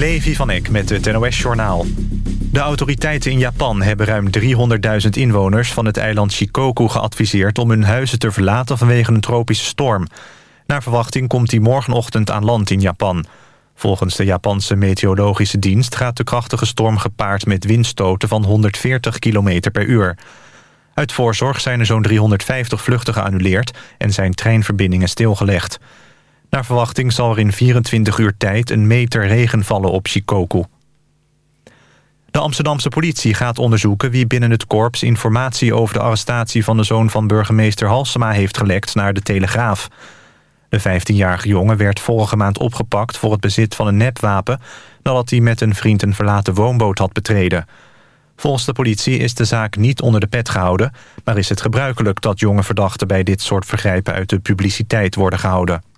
Levi van Eck met het NOS-journaal. De autoriteiten in Japan hebben ruim 300.000 inwoners... van het eiland Shikoku geadviseerd om hun huizen te verlaten... vanwege een tropische storm. Naar verwachting komt die morgenochtend aan land in Japan. Volgens de Japanse meteorologische dienst... gaat de krachtige storm gepaard met windstoten van 140 km per uur. Uit voorzorg zijn er zo'n 350 vluchten geannuleerd... en zijn treinverbindingen stilgelegd. Naar verwachting zal er in 24 uur tijd een meter regen vallen op Shikoku. De Amsterdamse politie gaat onderzoeken wie binnen het korps... informatie over de arrestatie van de zoon van burgemeester Halsema heeft gelekt naar de Telegraaf. De 15-jarige jongen werd vorige maand opgepakt voor het bezit van een nepwapen... nadat hij met een vriend een verlaten woonboot had betreden. Volgens de politie is de zaak niet onder de pet gehouden... maar is het gebruikelijk dat jonge verdachten bij dit soort vergrijpen uit de publiciteit worden gehouden.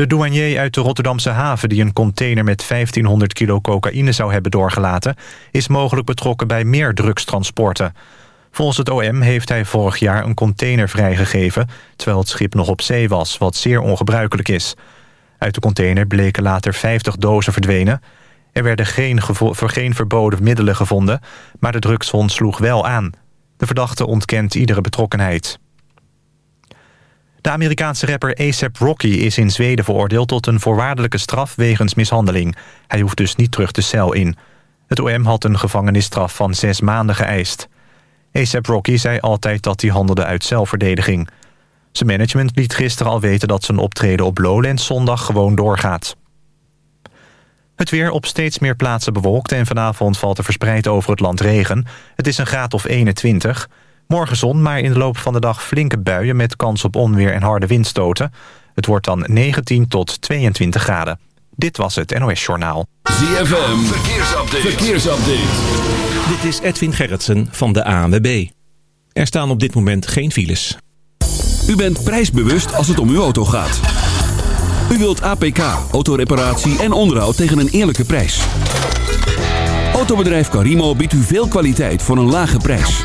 De douanier uit de Rotterdamse haven die een container met 1500 kilo cocaïne zou hebben doorgelaten... is mogelijk betrokken bij meer drugstransporten. Volgens het OM heeft hij vorig jaar een container vrijgegeven... terwijl het schip nog op zee was, wat zeer ongebruikelijk is. Uit de container bleken later 50 dozen verdwenen. Er werden geen, geen verboden middelen gevonden... maar de drugshond sloeg wel aan. De verdachte ontkent iedere betrokkenheid. De Amerikaanse rapper A$AP Rocky is in Zweden veroordeeld... tot een voorwaardelijke straf wegens mishandeling. Hij hoeft dus niet terug de cel in. Het OM had een gevangenisstraf van zes maanden geëist. A$AP Rocky zei altijd dat hij handelde uit zelfverdediging. Zijn management liet gisteren al weten dat zijn optreden op Lowlands zondag gewoon doorgaat. Het weer op steeds meer plaatsen bewolkt en vanavond valt er verspreid over het land regen. Het is een graad of 21. Morgen zon, maar in de loop van de dag flinke buien... met kans op onweer en harde windstoten. Het wordt dan 19 tot 22 graden. Dit was het NOS Journaal. ZFM, verkeersupdate. verkeersupdate. Dit is Edwin Gerritsen van de ANWB. Er staan op dit moment geen files. U bent prijsbewust als het om uw auto gaat. U wilt APK, autoreparatie en onderhoud tegen een eerlijke prijs. Autobedrijf Carimo biedt u veel kwaliteit voor een lage prijs.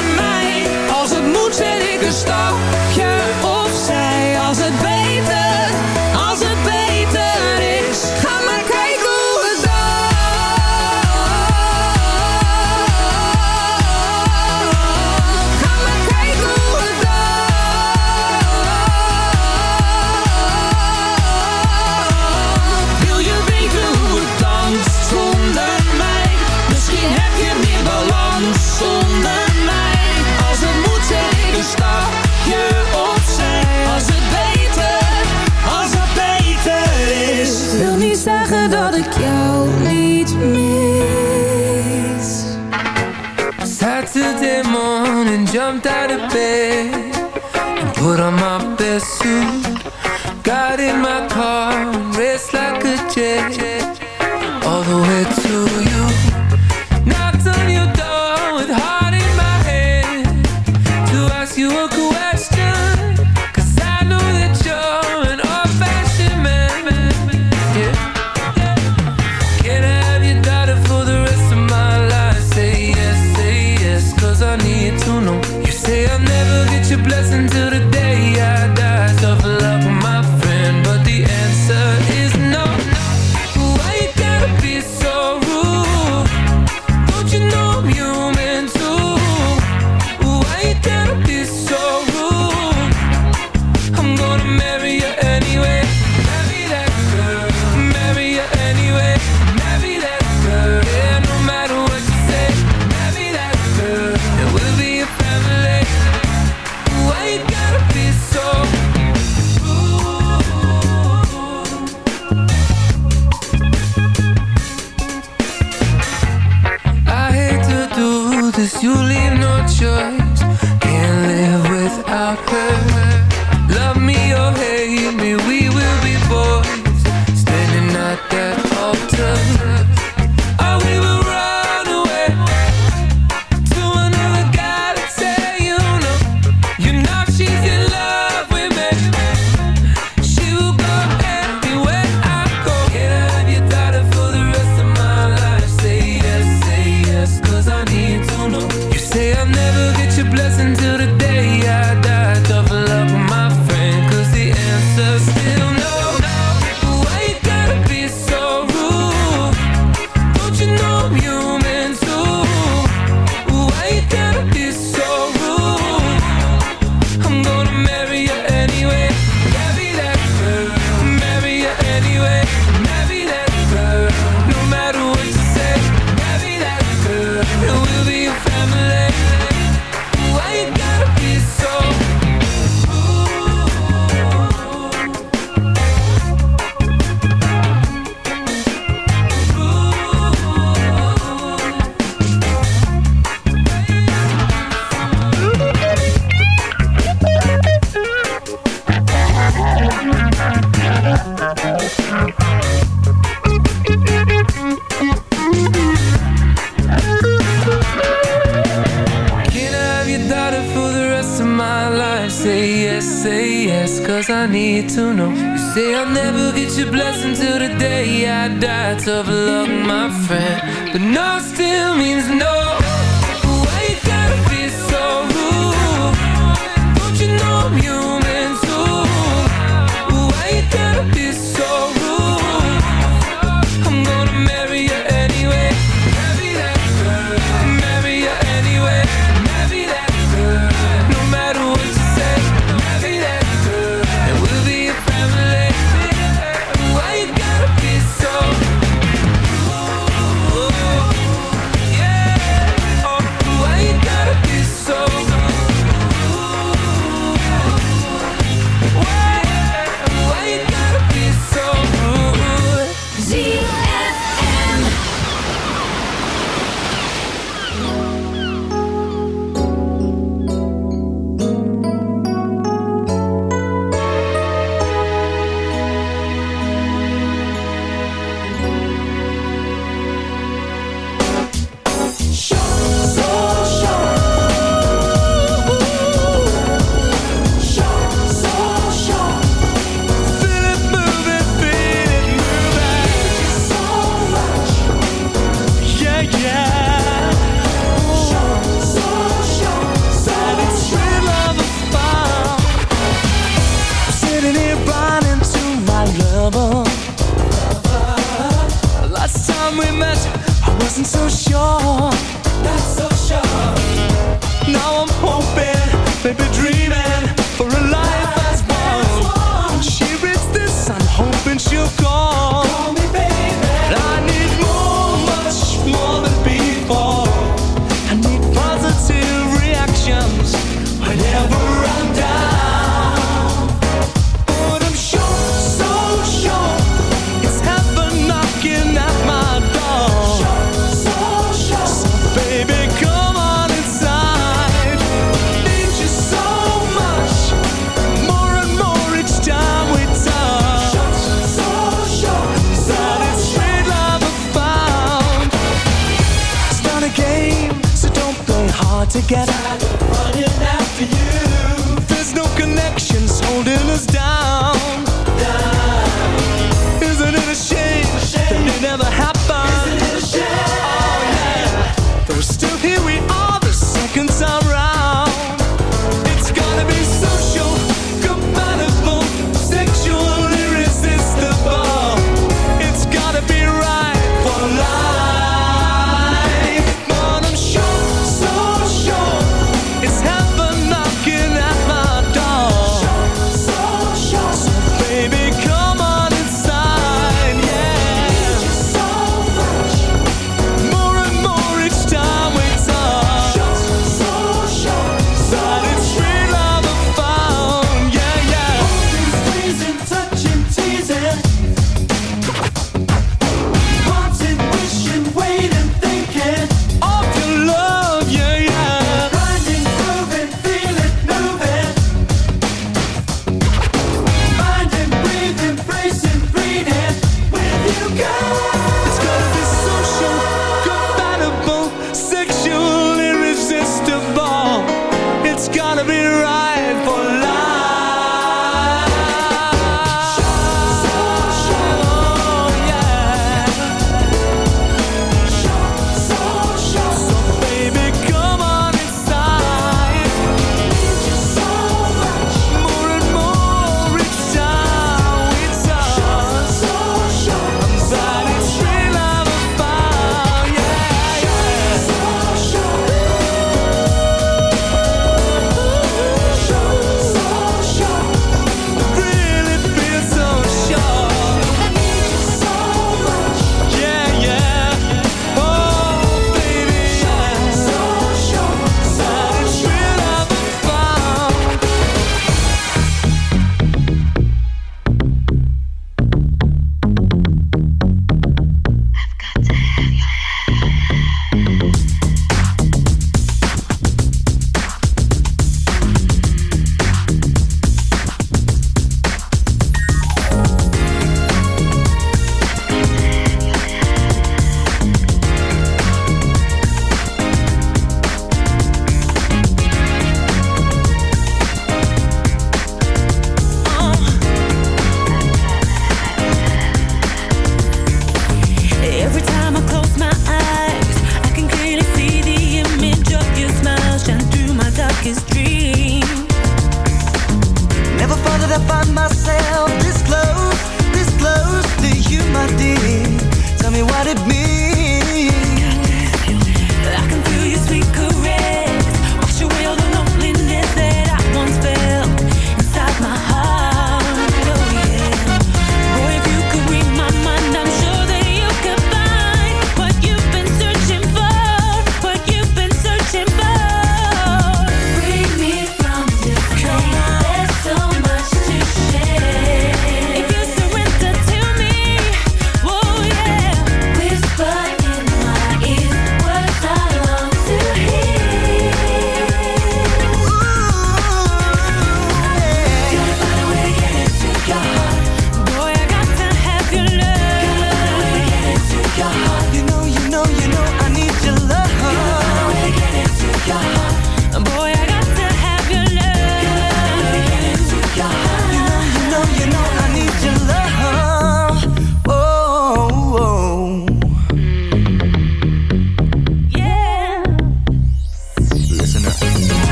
elke stapje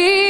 keep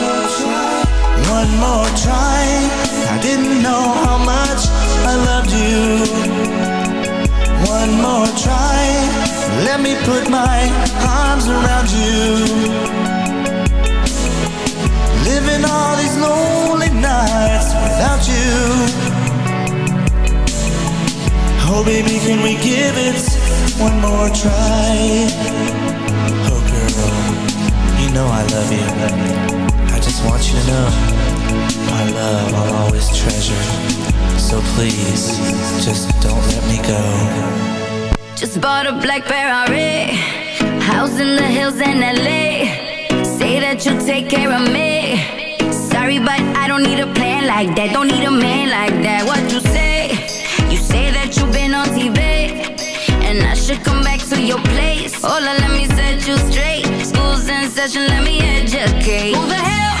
One more try. I didn't know how much I loved you. One more try. Let me put my arms around you. Living all these lonely nights without you. Oh, baby, can we give it one more try? Oh, girl, you know I love you. I just want you to know my love I'll always treasure. So please, just don't let me go. Just bought a black Ferrari, house in the hills in LA. Say that you'll take care of me. Sorry, but I don't need a plan like that. Don't need a man like that. What you say? You say that you've been on TV, and I should come back to your place. Hola, let me set you straight. School's in session, let me educate. Who the hell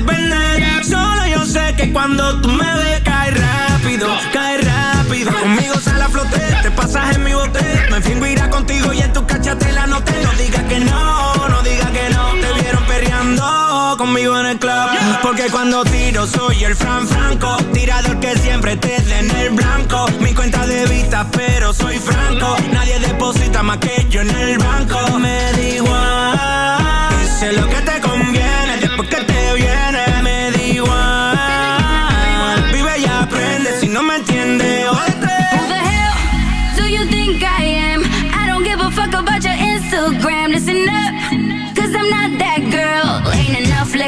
puedes. Solo yo sé que cuando tú me ves, cae rápido, cae rápido. Conmigo sale a flote, te pasas en mi bote. Me fingo irá contigo y en tu cachate la noté. No digas que no, no digas que no. Te vieron perreando conmigo en el club. Porque cuando tiro soy el Fran Franco. Tirador que siempre te dé en el blanco. Mi cuenta de vista, pero soy franco. Nadie deposita más que yo en el banco. Me da igual.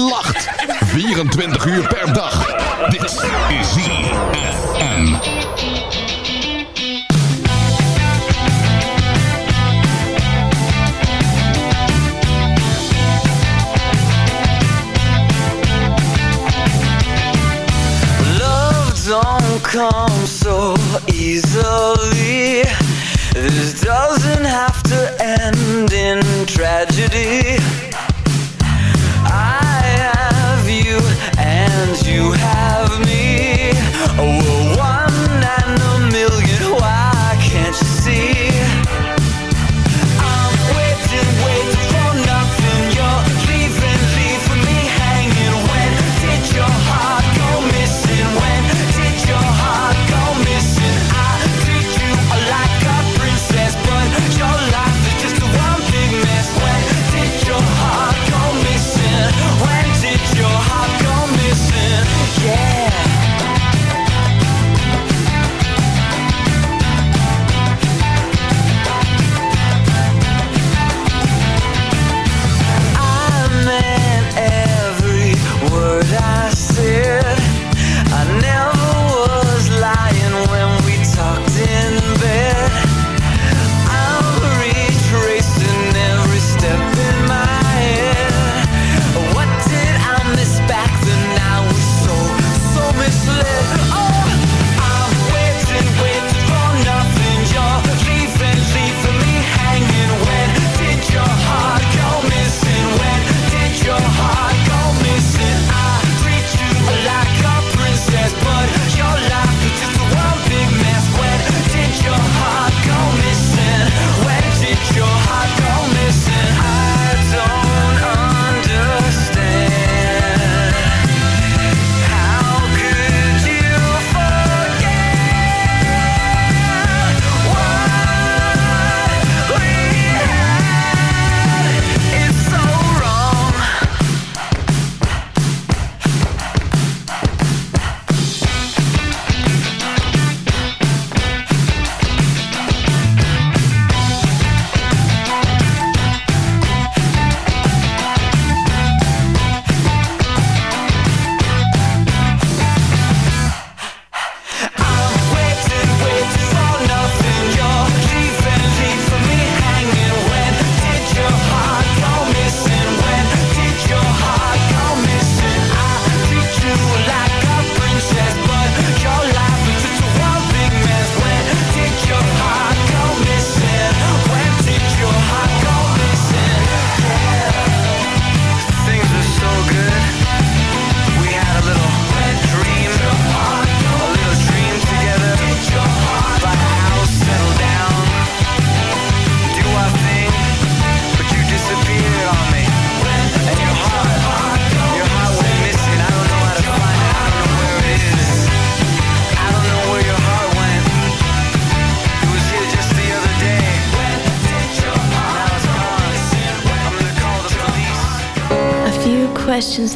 lacht. 24 uur per dag. Dit is ZFM. Love don't come so easily.